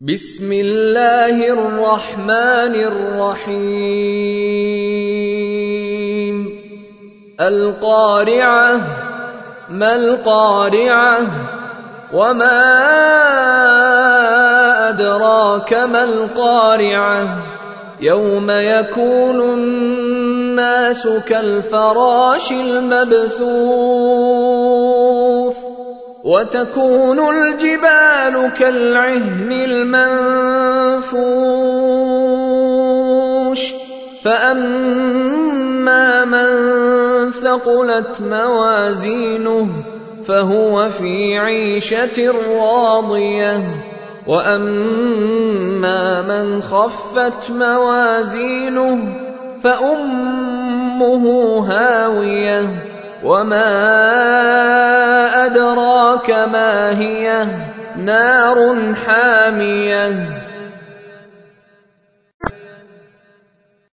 بسم الله الرحمن الرحيم. القارعة ما القارعة؟ وما أدراك ما القارعة؟ يوم يكون الناس كالفراش المبثوث وتكون الجبال كالعهن المنفوش. فأما من ثقلت موازينه فهو في عيشة راضية. وأما من خفت موازينه فأمه هاوية. وما أدراك ما هي. نار حامية.